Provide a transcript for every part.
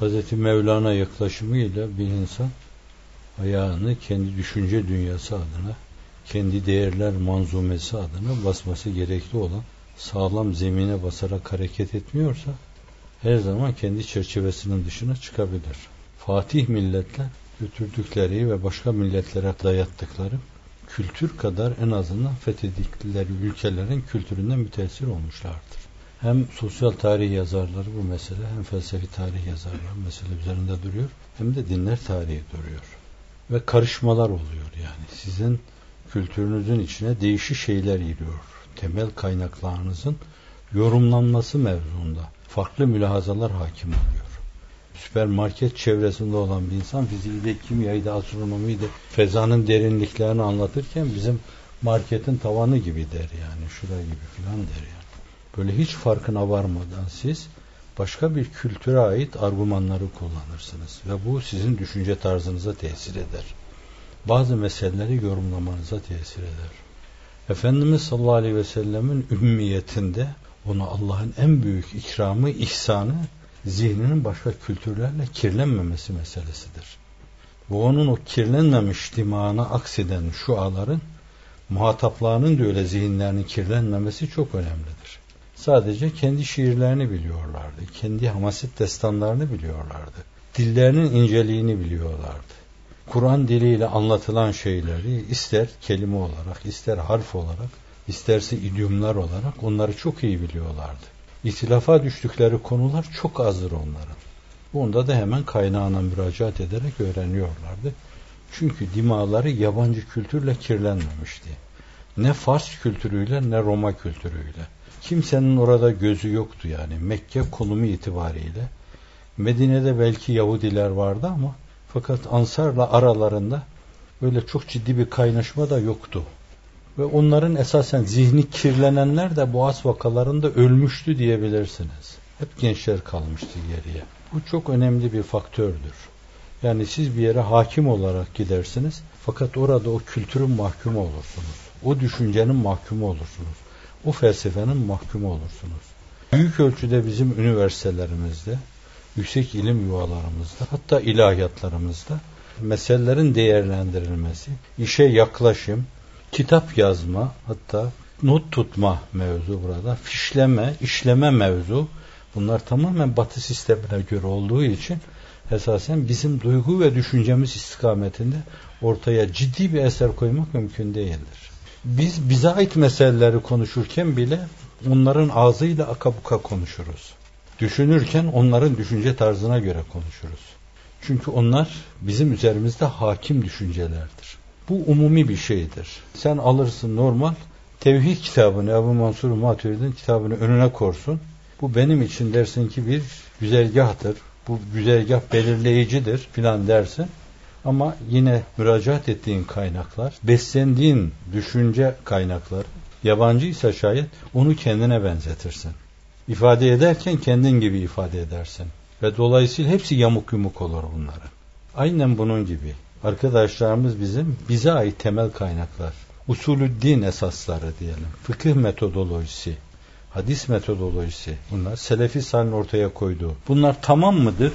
Hz. Mevlana yaklaşımıyla bir insan ayağını kendi düşünce dünyası adına, kendi değerler manzumesi adına basması gerekli olan sağlam zemine basarak hareket etmiyorsa her zaman kendi çerçevesinin dışına çıkabilir. Fatih milletler götürdükleri ve başka milletlere dayattıkları kültür kadar en azından fethedikleri ülkelerin kültüründen müteessir olmuşlardır. Hem sosyal tarih yazarları bu mesele hem felsefi tarih yazarları mesele üzerinde duruyor hem de dinler tarihi duruyor. Ve karışmalar oluyor yani. Sizin kültürünüzün içine değişik şeyler giriyor. Temel kaynaklarınızın yorumlanması mevzuunda farklı mülahazalar hakim oluyor. Süpermarket çevresinde olan bir insan fiziğiyle, kimyayı astronomiyi de fezanın derinliklerini anlatırken bizim marketin tavanı gibi der yani. Şura gibi filan der yani. Böyle hiç farkına varmadan siz başka bir kültüre ait argümanları kullanırsınız. Ve bu sizin düşünce tarzınıza tesir eder. Bazı meseleleri yorumlamanıza tesir eder. Efendimiz sallallahu aleyhi ve sellemin ümmiyetinde ona Allah'ın en büyük ikramı, ihsanı zihninin başka kültürlerle kirlenmemesi meselesidir. Bu onun o kirlenmemiş dimağına akseden şuaların muhataplarının da öyle zihinlerinin kirlenmemesi çok önemlidir. Sadece kendi şiirlerini biliyorlardı. Kendi hamaset destanlarını biliyorlardı. Dillerinin inceliğini biliyorlardı. Kur'an diliyle anlatılan şeyleri ister kelime olarak, ister harf olarak, isterse idiomlar olarak onları çok iyi biliyorlardı. İhtilafa düştükleri konular çok azdır onların. Bunda da hemen kaynağına müracaat ederek öğreniyorlardı. Çünkü dimaları yabancı kültürle kirlenmemişti. Ne Fars kültürüyle ne Roma kültürüyle. Kimsenin orada gözü yoktu yani. Mekke konumu itibariyle. Medine'de belki Yahudiler vardı ama fakat Ansar'la aralarında öyle çok ciddi bir kaynaşma da yoktu. Ve onların esasen zihni kirlenenler de Boğaz vakalarında ölmüştü diyebilirsiniz. Hep gençler kalmıştı geriye. Bu çok önemli bir faktördür. Yani siz bir yere hakim olarak gidersiniz fakat orada o kültürün mahkumu olursunuz. O düşüncenin mahkumu olursunuz o felsefenin mahkumu olursunuz. Büyük ölçüde bizim üniversitelerimizde, yüksek ilim yuvalarımızda, hatta ilahiyatlarımızda meselelerin değerlendirilmesi, işe yaklaşım, kitap yazma, hatta not tutma mevzu burada, fişleme, işleme mevzu, bunlar tamamen batı sistemine göre olduğu için esasen bizim duygu ve düşüncemiz istikametinde ortaya ciddi bir eser koymak mümkün değildir. Biz bize ait meseleleri konuşurken bile onların ağzıyla akabuka konuşuruz. Düşünürken onların düşünce tarzına göre konuşuruz. Çünkü onlar bizim üzerimizde hakim düşüncelerdir. Bu umumi bir şeydir. Sen alırsın normal tevhid kitabını Ebu Mansur Maturidi'nin kitabını önüne korsun. Bu benim için dersin ki bir güzergahtır. Bu güzergah belirleyicidir filan dersin. Ama yine müracaat ettiğin kaynaklar, beslendiğin düşünce kaynakları, yabancıysa şayet onu kendine benzetirsin. İfade ederken kendin gibi ifade edersin. Ve dolayısıyla hepsi yamuk yumuk olur bunların. Aynen bunun gibi. Arkadaşlarımız bizim bize ait temel kaynaklar. Usulü din esasları diyelim. Fıkıh metodolojisi, hadis metodolojisi. Bunlar Selefi Salih'in ortaya koyduğu. Bunlar tamam mıdır?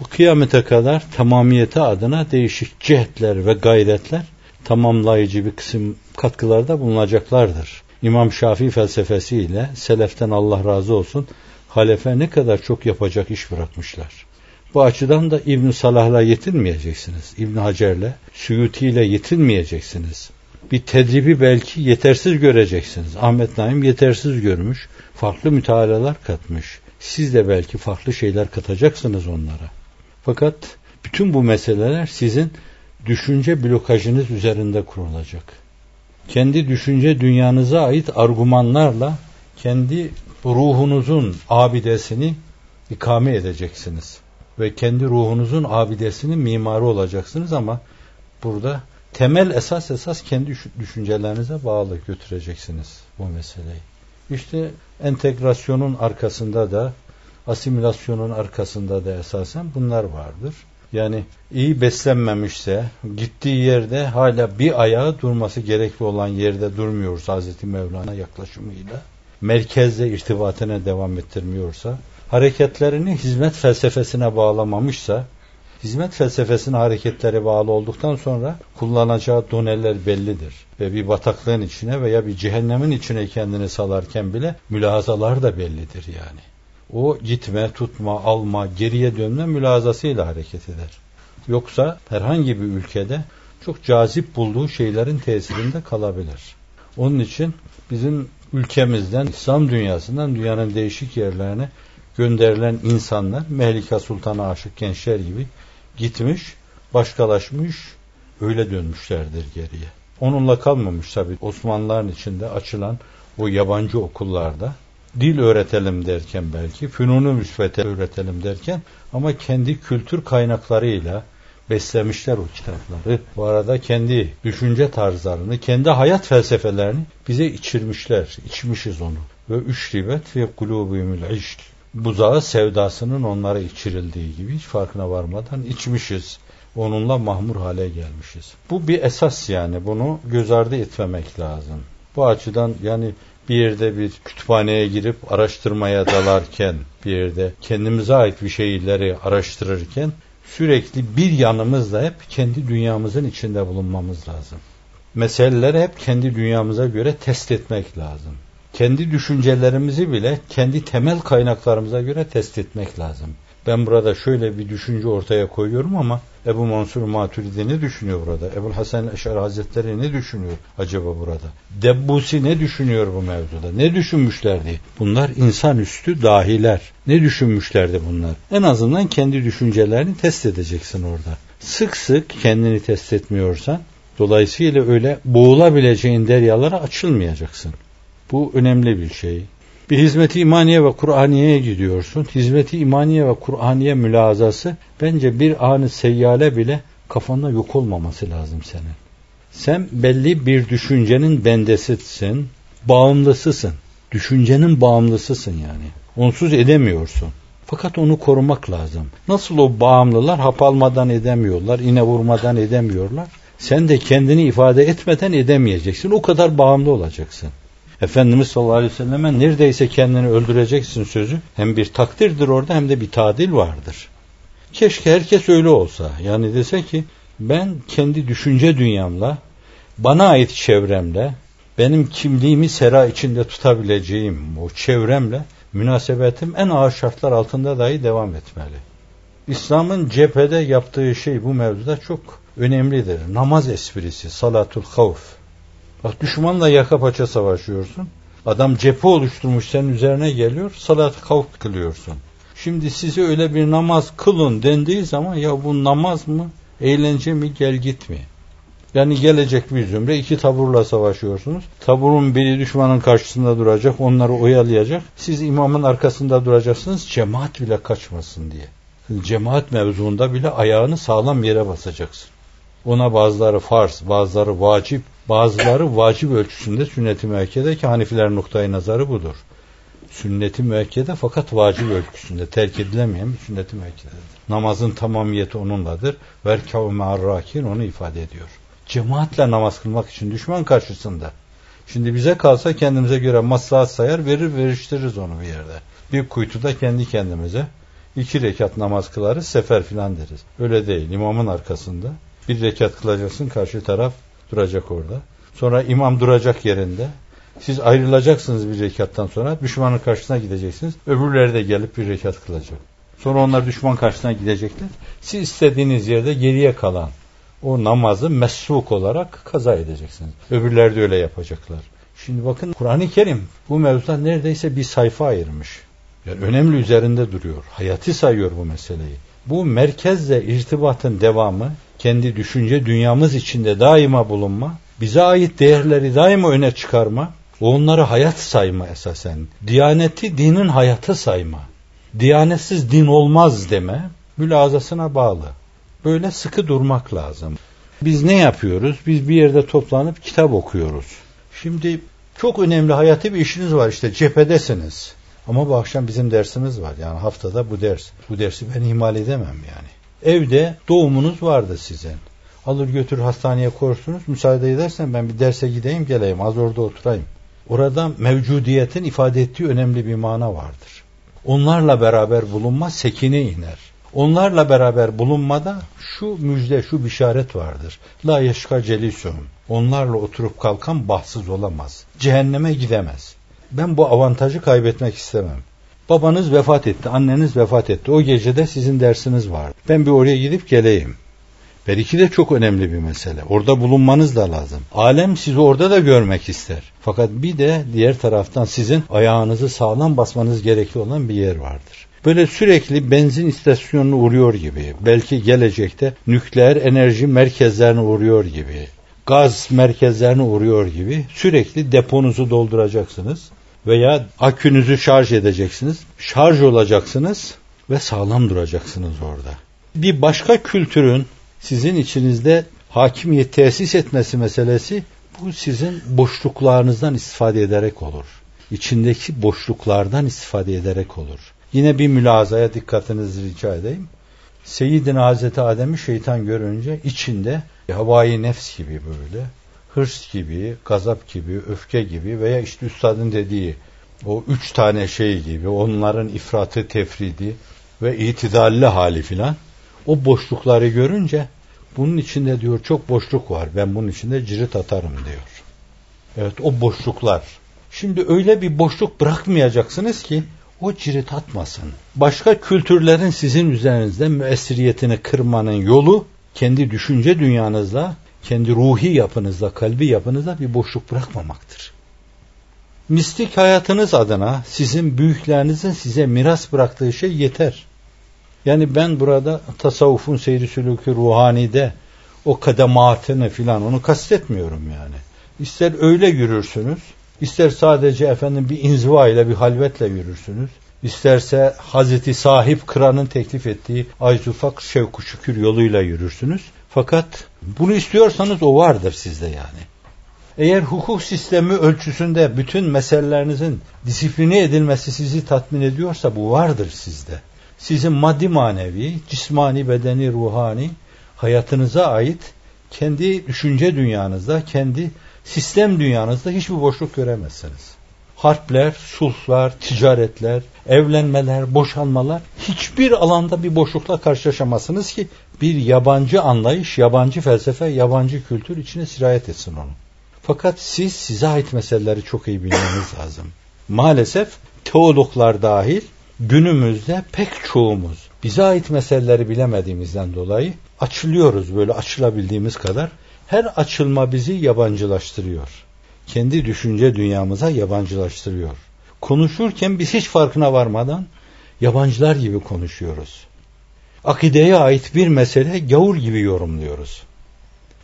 Bu kıyamete kadar tamamiyeti adına değişik cihetler ve gayretler tamamlayıcı bir kısım katkılarda bulunacaklardır. İmam Şafii felsefesiyle seleften Allah razı olsun halefe ne kadar çok yapacak iş bırakmışlar. Bu açıdan da İbn Salah'la yetinmeyeceksiniz. İbn Hacer'le, Suyuti ile yetinmeyeceksiniz. Bir tedribi belki yetersiz göreceksiniz. Ahmet Naim yetersiz görmüş. Farklı mütealalar katmış. Siz de belki farklı şeyler katacaksınız onlara. Fakat bütün bu meseleler sizin düşünce blokajınız üzerinde kurulacak. Kendi düşünce dünyanıza ait argümanlarla kendi ruhunuzun abidesini ikame edeceksiniz. Ve kendi ruhunuzun abidesinin mimarı olacaksınız ama burada temel esas esas kendi düşüncelerinize bağlı götüreceksiniz bu meseleyi. İşte entegrasyonun arkasında da asimilasyonun arkasında da esasen bunlar vardır. Yani iyi beslenmemişse gittiği yerde hala bir ayağı durması gerekli olan yerde durmuyorsa Hazreti Mevlana yaklaşımıyla merkezde irtibatına devam ettirmiyorsa hareketlerini hizmet felsefesine bağlamamışsa, hizmet felsefesine hareketleri bağlı olduktan sonra kullanacağı doneler bellidir. Ve bir bataklığın içine veya bir cehennemin içine kendini salarken bile mülahazalar da bellidir yani. O gitme, tutma, alma, geriye dönme mülazasıyla hareket eder. Yoksa herhangi bir ülkede çok cazip bulduğu şeylerin tesirinde kalabilir. Onun için bizim ülkemizden, İslam dünyasından dünyanın değişik yerlerine gönderilen insanlar Mehlika Sultan'a aşık gençler gibi gitmiş, başkalaşmış, öyle dönmüşlerdir geriye. Onunla kalmamış tabi Osmanlıların içinde açılan o yabancı okullarda dil öğretelim derken belki, fünunu müsbete öğretelim derken ama kendi kültür kaynaklarıyla beslemişler o kitapları. Bu arada kendi düşünce tarzlarını, kendi hayat felsefelerini bize içirmişler. İçmişiz onu. Ve üç ribet ve kulubümül işk. Buzağı sevdasının onlara içirildiği gibi hiç farkına varmadan içmişiz. Onunla mahmur hale gelmişiz. Bu bir esas yani. Bunu göz ardı etmemek lazım. Bu açıdan yani bir yerde bir kütüphaneye girip araştırmaya dalarken, bir yerde kendimize ait bir şeyleri araştırırken sürekli bir yanımızda hep kendi dünyamızın içinde bulunmamız lazım. Meseleleri hep kendi dünyamıza göre test etmek lazım. Kendi düşüncelerimizi bile kendi temel kaynaklarımıza göre test etmek lazım. Ben burada şöyle bir düşünce ortaya koyuyorum ama Ebu Mansur Maturidi ne düşünüyor burada? Ebu Hasan Eşar Hazretleri ne düşünüyor acaba burada? Debbusi ne düşünüyor bu mevzuda? Ne düşünmüşlerdi? Bunlar insanüstü dahiler. Ne düşünmüşlerdi bunlar? En azından kendi düşüncelerini test edeceksin orada. Sık sık kendini test etmiyorsan dolayısıyla öyle boğulabileceğin deryalara açılmayacaksın. Bu önemli bir şey. Bir hizmeti imaniye ve Kur'aniye'ye gidiyorsun. Hizmeti imaniye ve Kur'aniye mülazası bence bir anı seyyale bile kafanda yok olmaması lazım senin. Sen belli bir düşüncenin bendesisin, bağımlısısın. Düşüncenin bağımlısısın yani. Onsuz edemiyorsun. Fakat onu korumak lazım. Nasıl o bağımlılar hap almadan edemiyorlar, iğne vurmadan edemiyorlar. Sen de kendini ifade etmeden edemeyeceksin. O kadar bağımlı olacaksın. Efendimiz sallallahu aleyhi ve selleme neredeyse kendini öldüreceksin sözü hem bir takdirdir orada hem de bir tadil vardır. Keşke herkes öyle olsa. Yani dese ki ben kendi düşünce dünyamla, bana ait çevremle, benim kimliğimi sera içinde tutabileceğim o çevremle münasebetim en ağır şartlar altında dahi devam etmeli. İslam'ın cephede yaptığı şey bu mevzuda çok önemlidir. Namaz esprisi, salatul havf. Bak düşmanla yaka paça savaşıyorsun. Adam cephe oluşturmuş senin üzerine geliyor. Salat kavk kılıyorsun. Şimdi size öyle bir namaz kılın dendiği zaman ya bu namaz mı? Eğlence mi? Gel git mi? Yani gelecek bir zümre iki taburla savaşıyorsunuz. Taburun biri düşmanın karşısında duracak, onları oyalayacak. Siz imamın arkasında duracaksınız, cemaat bile kaçmasın diye. Cemaat mevzuunda bile ayağını sağlam yere basacaksın. Ona bazıları farz, bazıları vacip, bazıları vacip ölçüsünde sünnet-i müekkede ki Hanifiler noktayı nazarı budur. Sünnet-i müekkede fakat vacip ölçüsünde terk edilemeyen bir sünnet-i müekkededir. Namazın tamamiyeti onunladır. Verkav me'arrakin onu ifade ediyor. Cemaatle namaz kılmak için düşman karşısında. Şimdi bize kalsa kendimize göre maslahat sayar verir veriştiririz onu bir yerde. Bir kuytuda kendi kendimize iki rekat namaz kılarız sefer filan deriz. Öyle değil. İmamın arkasında bir rekat kılacaksın karşı taraf duracak orada. Sonra imam duracak yerinde. Siz ayrılacaksınız bir rekattan sonra. Düşmanın karşısına gideceksiniz. Öbürleri de gelip bir rekat kılacak. Sonra onlar düşman karşısına gidecekler. Siz istediğiniz yerde geriye kalan o namazı mesruk olarak kaza edeceksiniz. Öbürleri de öyle yapacaklar. Şimdi bakın Kur'an-ı Kerim bu mevzuda neredeyse bir sayfa ayırmış. Yani önemli üzerinde duruyor. Hayati sayıyor bu meseleyi. Bu merkezle irtibatın devamı kendi düşünce dünyamız içinde daima bulunma, bize ait değerleri daima öne çıkarma, onları hayat sayma esasen. Diyaneti dinin hayatı sayma. Diyanetsiz din olmaz deme mülazasına bağlı. Böyle sıkı durmak lazım. Biz ne yapıyoruz? Biz bir yerde toplanıp kitap okuyoruz. Şimdi çok önemli hayati bir işiniz var işte cephedesiniz. Ama bu akşam bizim dersimiz var. Yani haftada bu ders. Bu dersi ben ihmal edemem yani. Evde doğumunuz vardı sizin. Alır götür hastaneye korsunuz. Müsaade edersen ben bir derse gideyim geleyim. Az orada oturayım. Orada mevcudiyetin ifade ettiği önemli bir mana vardır. Onlarla beraber bulunma sekine iner. Onlarla beraber bulunmada şu müjde, şu bişaret vardır. La yeşka celisum. Onlarla oturup kalkan bahtsız olamaz. Cehenneme gidemez. Ben bu avantajı kaybetmek istemem. Babanız vefat etti, anneniz vefat etti. O gecede sizin dersiniz vardı. Ben bir oraya gidip geleyim. Belki de çok önemli bir mesele. Orada bulunmanız da lazım. Alem sizi orada da görmek ister. Fakat bir de diğer taraftan sizin ayağınızı sağlam basmanız gerekli olan bir yer vardır. Böyle sürekli benzin istasyonuna uğruyor gibi, belki gelecekte nükleer enerji merkezlerine uğruyor gibi, gaz merkezlerine uğruyor gibi sürekli deponuzu dolduracaksınız veya akünüzü şarj edeceksiniz. Şarj olacaksınız ve sağlam duracaksınız orada. Bir başka kültürün sizin içinizde hakimiyet tesis etmesi meselesi bu sizin boşluklarınızdan istifade ederek olur. İçindeki boşluklardan istifade ederek olur. Yine bir mülazaya dikkatinizi rica edeyim. Seyyidina Hazreti Adem'i şeytan görünce içinde havai nefs gibi böyle, hırs gibi, gazap gibi, öfke gibi veya işte üstadın dediği o üç tane şey gibi onların ifratı tefridi ve itidalli hali filan o boşlukları görünce bunun içinde diyor çok boşluk var. Ben bunun içinde cirit atarım diyor. Evet o boşluklar. Şimdi öyle bir boşluk bırakmayacaksınız ki o cirit atmasın. Başka kültürlerin sizin üzerinizde müessiriyetini kırmanın yolu kendi düşünce dünyanızla, kendi ruhi yapınızla, kalbi yapınızla bir boşluk bırakmamaktır. Mistik hayatınız adına sizin büyüklerinizin size miras bıraktığı şey yeter. Yani ben burada tasavvufun seyri sülükü ruhanide o kadematını filan onu kastetmiyorum yani. İster öyle yürürsünüz, ister sadece efendim bir inziva ile bir halvetle yürürsünüz. İsterse Hazreti Sahip Kıran'ın teklif ettiği Ayzufak Şevku Şükür yoluyla yürürsünüz. Fakat bunu istiyorsanız o vardır sizde yani. Eğer hukuk sistemi ölçüsünde bütün meselelerinizin disipline edilmesi sizi tatmin ediyorsa bu vardır sizde sizin maddi manevi, cismani, bedeni, ruhani hayatınıza ait kendi düşünce dünyanızda, kendi sistem dünyanızda hiçbir boşluk göremezsiniz. Harpler, sulhlar, ticaretler, evlenmeler, boşanmalar hiçbir alanda bir boşlukla karşılaşamazsınız ki bir yabancı anlayış, yabancı felsefe, yabancı kültür içine sirayet etsin onu. Fakat siz size ait meseleleri çok iyi bilmeniz lazım. Maalesef teologlar dahil günümüzde pek çoğumuz bize ait meseleleri bilemediğimizden dolayı açılıyoruz böyle açılabildiğimiz kadar. Her açılma bizi yabancılaştırıyor. Kendi düşünce dünyamıza yabancılaştırıyor. Konuşurken biz hiç farkına varmadan yabancılar gibi konuşuyoruz. Akideye ait bir mesele gavur gibi yorumluyoruz.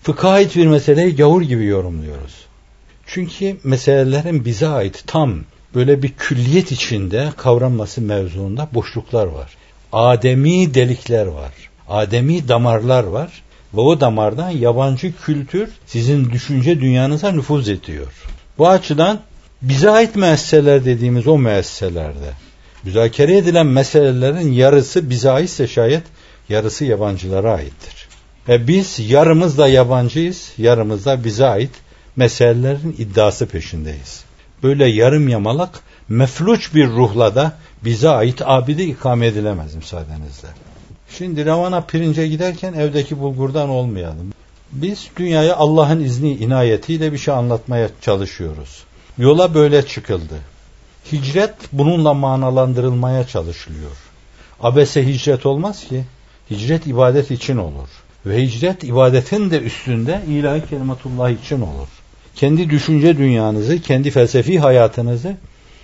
Fıkha ait bir meseleyi gavur gibi yorumluyoruz. Çünkü meselelerin bize ait tam böyle bir külliyet içinde kavranması mevzuunda boşluklar var. Ademi delikler var. Ademi damarlar var. O damardan yabancı kültür sizin düşünce dünyanıza nüfuz ediyor. Bu açıdan bize ait müesseseler dediğimiz o müesseselerde müzakere edilen meselelerin yarısı bize aitse şayet yarısı yabancılara aittir. E biz yarımız da yabancıyız, yarımız da bize ait meselelerin iddiası peşindeyiz böyle yarım yamalak mefluç bir ruhla da bize ait abide ikame edilemez müsaadenizle. Şimdi Ravana pirince giderken evdeki bulgurdan olmayalım. Biz dünyaya Allah'ın izni inayetiyle bir şey anlatmaya çalışıyoruz. Yola böyle çıkıldı. Hicret bununla manalandırılmaya çalışılıyor. Abese hicret olmaz ki. Hicret ibadet için olur. Ve hicret ibadetin de üstünde ilahi kelimetullah için olur kendi düşünce dünyanızı, kendi felsefi hayatınızı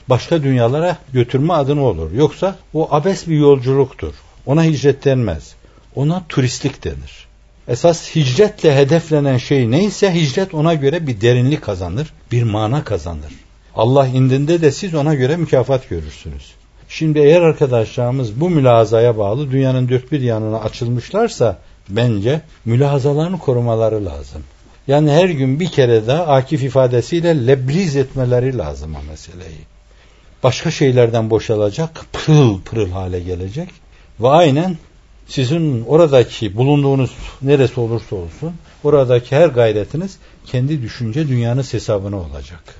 başka dünyalara götürme adına olur. Yoksa o abes bir yolculuktur. Ona hicret denmez. Ona turistlik denir. Esas hicretle hedeflenen şey neyse hicret ona göre bir derinlik kazanır, bir mana kazanır. Allah indinde de siz ona göre mükafat görürsünüz. Şimdi eğer arkadaşlarımız bu mülazaya bağlı dünyanın dört bir yanına açılmışlarsa bence mülazalarını korumaları lazım. Yani her gün bir kere daha Akif ifadesiyle lebriz etmeleri lazım o meseleyi. Başka şeylerden boşalacak, pırıl pırıl hale gelecek ve aynen sizin oradaki bulunduğunuz neresi olursa olsun oradaki her gayretiniz kendi düşünce dünyanız hesabına olacak.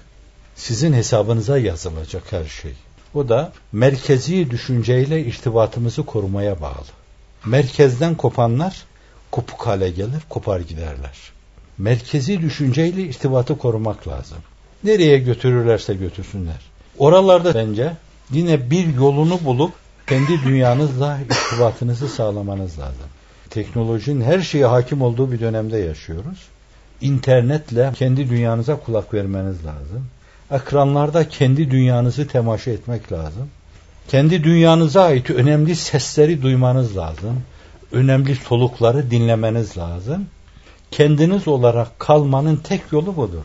Sizin hesabınıza yazılacak her şey. O da merkezi düşünceyle irtibatımızı korumaya bağlı. Merkezden kopanlar kopuk hale gelir, kopar giderler. Merkezi düşünceyle irtibatı korumak lazım. Nereye götürürlerse götürsünler. Oralarda bence yine bir yolunu bulup kendi dünyanızla irtibatınızı sağlamanız lazım. Teknolojinin her şeye hakim olduğu bir dönemde yaşıyoruz. İnternetle kendi dünyanıza kulak vermeniz lazım. Ekranlarda kendi dünyanızı temaşa etmek lazım. Kendi dünyanıza ait önemli sesleri duymanız lazım. Önemli solukları dinlemeniz lazım. Kendiniz olarak kalmanın tek yolu budur.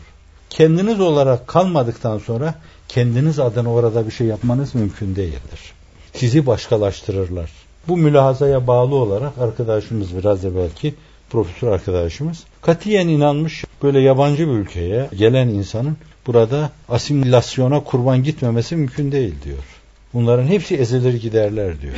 Kendiniz olarak kalmadıktan sonra kendiniz adına orada bir şey yapmanız mümkün değildir. Sizi başkalaştırırlar. Bu mülahazaya bağlı olarak arkadaşımız biraz da belki profesör arkadaşımız katiyen inanmış böyle yabancı bir ülkeye gelen insanın burada asimilasyona kurban gitmemesi mümkün değil diyor. Bunların hepsi ezilir giderler diyor.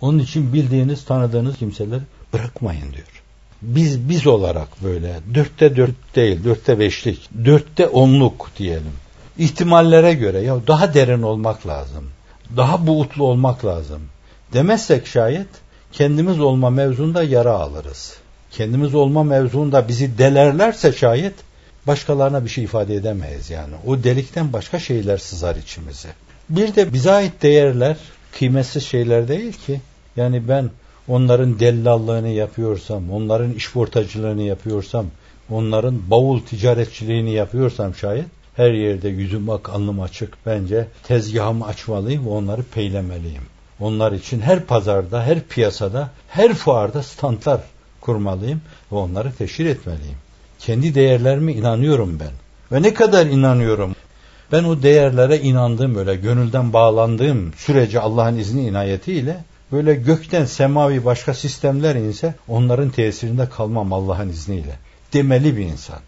Onun için bildiğiniz, tanıdığınız kimseler bırakmayın diyor. Biz biz olarak böyle dörtte dört değil, dörtte beşlik, dörtte onluk diyelim. İhtimallere göre ya daha derin olmak lazım. Daha buğutlu olmak lazım. Demezsek şayet kendimiz olma mevzunda yara alırız. Kendimiz olma mevzunda bizi delerlerse şayet başkalarına bir şey ifade edemeyiz yani. O delikten başka şeyler sızar içimize. Bir de bize ait değerler kıymetsiz şeyler değil ki. Yani ben onların dellallığını yapıyorsam, onların işportacılığını yapıyorsam, onların bavul ticaretçiliğini yapıyorsam şayet her yerde yüzüm ak, alnım açık. Bence tezgahımı açmalıyım ve onları peylemeliyim. Onlar için her pazarda, her piyasada, her fuarda standlar kurmalıyım ve onları teşhir etmeliyim. Kendi değerlerime inanıyorum ben. Ve ne kadar inanıyorum. Ben o değerlere inandığım öyle gönülden bağlandığım sürece Allah'ın izni inayetiyle böyle gökten semavi başka sistemler inse onların tesirinde kalmam Allah'ın izniyle. Demeli bir insan.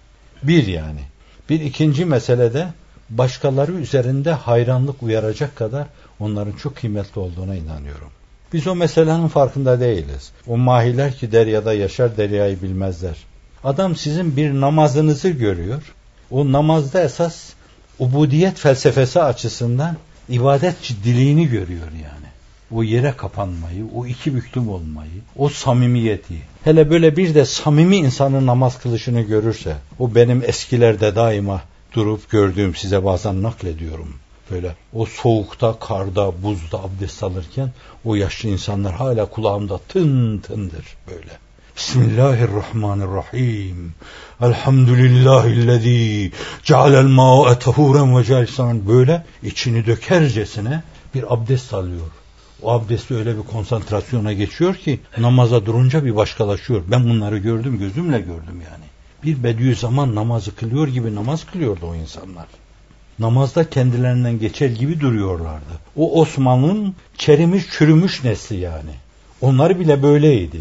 Bir yani. Bir ikinci meselede başkaları üzerinde hayranlık uyaracak kadar onların çok kıymetli olduğuna inanıyorum. Biz o meselenin farkında değiliz. O mahiler ki deryada yaşar deryayı bilmezler. Adam sizin bir namazınızı görüyor. O namazda esas ubudiyet felsefesi açısından ibadet ciddiliğini görüyor yani. O yere kapanmayı, o iki büklüm olmayı, o samimiyeti. Hele böyle bir de samimi insanın namaz kılışını görürse, o benim eskilerde daima durup gördüğüm size bazen naklediyorum. Böyle o soğukta, karda, buzda abdest alırken o yaşlı insanlar hala kulağımda tın tındır böyle. Bismillahirrahmanirrahim. Elhamdülillahillezî cealel mâ'e tehûren ve. Böyle içini dökercesine bir abdest alıyor. O abdesti öyle bir konsantrasyona geçiyor ki namaza durunca bir başkalaşıyor. Ben bunları gördüm, gözümle gördüm yani. Bir Bediüzzaman namazı kılıyor gibi namaz kılıyordu o insanlar. Namazda kendilerinden geçer gibi duruyorlardı. O Osman'ın çerimiş çürümüş nesli yani. Onlar bile böyleydi.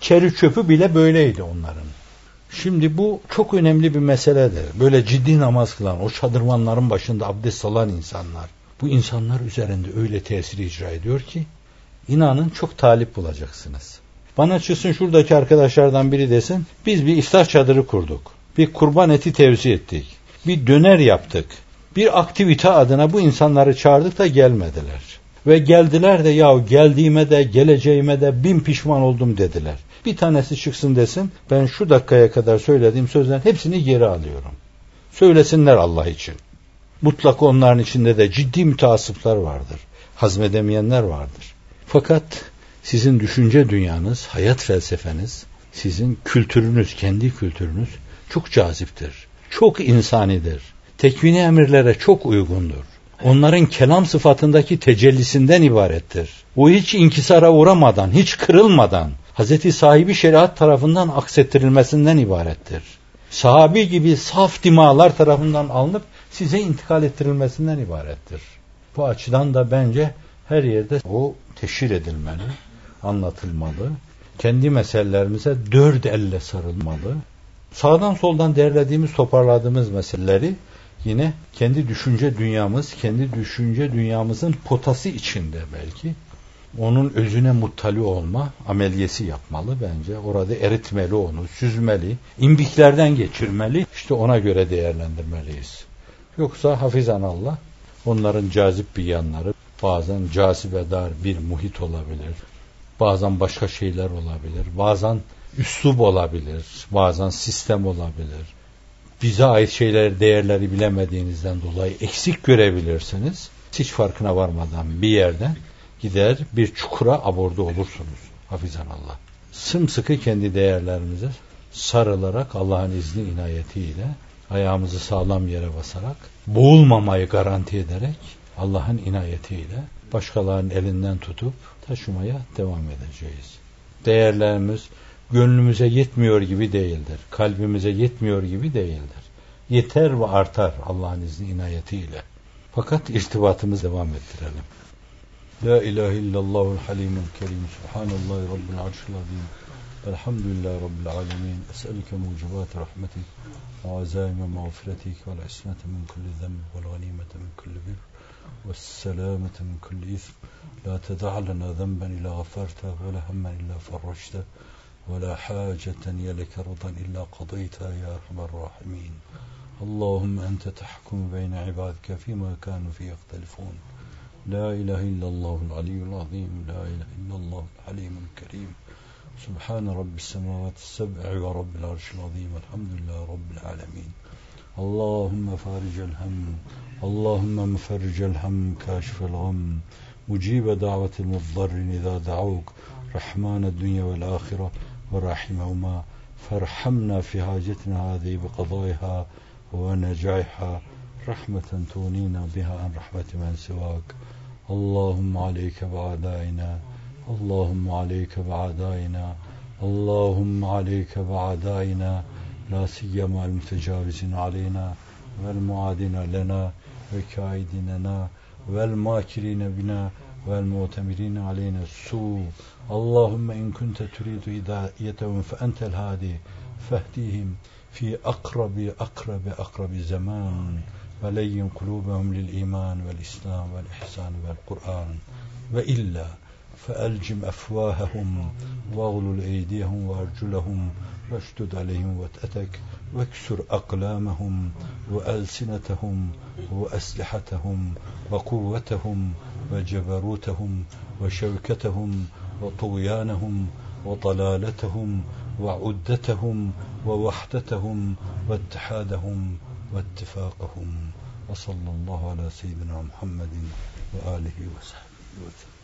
Çeri çöpü bile böyleydi onların. Şimdi bu çok önemli bir meseledir. Böyle ciddi namaz kılan, o çadırvanların başında abdest alan insanlar. Bu insanlar üzerinde öyle tesir icra ediyor ki inanın çok talip bulacaksınız. Bana çıksın şuradaki arkadaşlardan biri desin biz bir iftar çadırı kurduk. Bir kurban eti tevzi ettik. Bir döner yaptık. Bir aktivite adına bu insanları çağırdık da gelmediler. Ve geldiler de ya geldiğime de geleceğime de bin pişman oldum dediler. Bir tanesi çıksın desin ben şu dakikaya kadar söylediğim sözlerin hepsini geri alıyorum. Söylesinler Allah için. Mutlaka onların içinde de ciddi müteasıflar vardır. Hazmedemeyenler vardır. Fakat sizin düşünce dünyanız, hayat felsefeniz, sizin kültürünüz, kendi kültürünüz çok caziptir. Çok insanidir. Tekvini emirlere çok uygundur. Onların kelam sıfatındaki tecellisinden ibarettir. O hiç inkisara uğramadan, hiç kırılmadan, Hazreti sahibi şeriat tarafından aksettirilmesinden ibarettir. Sahabi gibi saf dimalar tarafından alınıp size intikal ettirilmesinden ibarettir. Bu açıdan da bence her yerde o teşhir edilmeli, anlatılmalı. Kendi meselelerimize dört elle sarılmalı. Sağdan soldan derlediğimiz, toparladığımız meseleleri yine kendi düşünce dünyamız, kendi düşünce dünyamızın potası içinde belki onun özüne muttali olma ameliyesi yapmalı bence. Orada eritmeli onu, süzmeli, imbiklerden geçirmeli. İşte ona göre değerlendirmeliyiz. Yoksa hafizan Allah onların cazip bir yanları, Bazen cazibedar bir muhit olabilir. Bazen başka şeyler olabilir. Bazen üslup olabilir. Bazen sistem olabilir. Bize ait şeyleri, değerleri bilemediğinizden dolayı eksik görebilirsiniz. Hiç farkına varmadan bir yerden gider bir çukura abordu olursunuz. Hafizan Allah. Sımsıkı kendi değerlerimize sarılarak Allah'ın izni inayetiyle ayağımızı sağlam yere basarak boğulmamayı garanti ederek Allah'ın inayetiyle başkalarının elinden tutup taşımaya devam edeceğiz. Değerlerimiz gönlümüze yetmiyor gibi değildir. Kalbimize yetmiyor gibi değildir. Yeter ve artar Allah'ın izni inayetiyle. Fakat irtibatımızı devam ettirelim. La ilahe illallahul halimul kerim. Subhanallahi rabbil arşil azim. الحمد لله رب العالمين أسألك موجبات رحمتك وعزائم مغفرتك والعصمة من كل ذنب والغنيمة من كل بر والسلامة من كل إثم. لا تدع لنا ذنبا إلا غفرته ولا هما إلا فرجته ولا حاجة يا لك رضا إلا قضيتها يا أرحم الراحمين. اللهم أنت تحكم بين عبادك فيما كانوا فيه يختلفون. لا إله إلا الله العلي العظيم لا إله إلا الله الحليم الكريم. سبحان رب السماوات السبع ورب العرش العظيم الحمد لله رب العالمين. اللهم فارج الهم اللهم مفرج الهم كاشف الغم. مجيب دعوة المضطر إذا دعوك. رحمن الدنيا والآخرة ورحمهما. فارحمنا في حاجتنا هذه بقضائها ونجعها رحمة تغنينا بها عن رحمة من سواك. اللهم عليك بعدائنا اللهم عليك بعدائنا اللهم عليك بعدائنا لا سيما المتجاوزين علينا والمعادين لنا والكائدين لنا والماكرين بنا والمؤتمرين علينا السوء. اللهم إن كنت تريد هدايتهم فأنت الهادي فاهديهم في أقرب أقرب أقرب زمان ولين قلوبهم للإيمان والإسلام والإحسان والقرآن. وإلا فألجم أفواههم واغلل أيديهم وأرجلهم واشدد عليهم وتأتك واكسر أقلامهم وألسنتهم وأسلحتهم وقوتهم وجبروتهم وشوكتهم وطغيانهم وضلالتهم وعدتهم ووحدتهم واتحادهم واتفاقهم وصلى الله على سيدنا محمد وآله وصحبه وسلم.